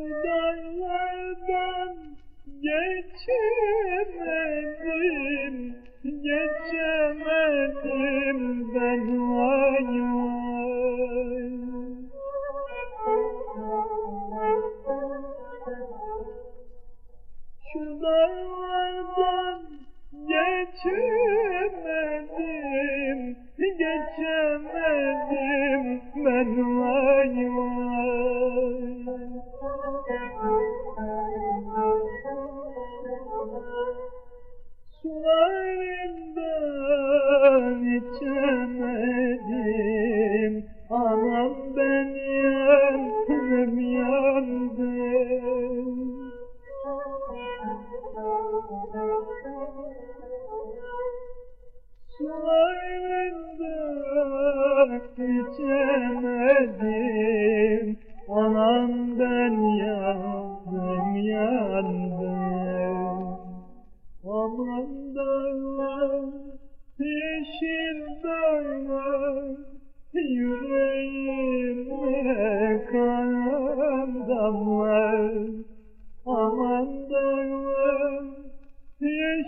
Gidenlerden geçemedim, geçemedim ben vay vay. Şu dağlardan geçemedim, Sularından içemedim, anam ben yandım yandım. Sularından içemedim,